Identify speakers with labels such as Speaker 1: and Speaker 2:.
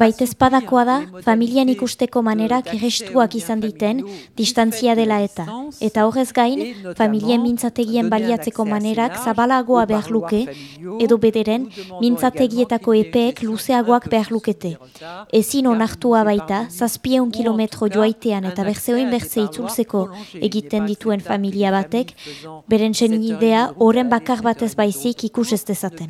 Speaker 1: Baitezpadakoa da, familian ikusteko manerak errestuak izan diten, distantzia dela eta. Eta horrez gain, familien mintzategien baliatzeko manerak zabalagoa behar luke, edo bederen, mintzategietako epeek luzeagoak behar lukete. Ezin onartua baita, zazpieun kilometro joaitean eta berzeoin berze itzultzeko egiten dituen familia batek, beren senidea horren bakar batez baizik ikus ez dezaten.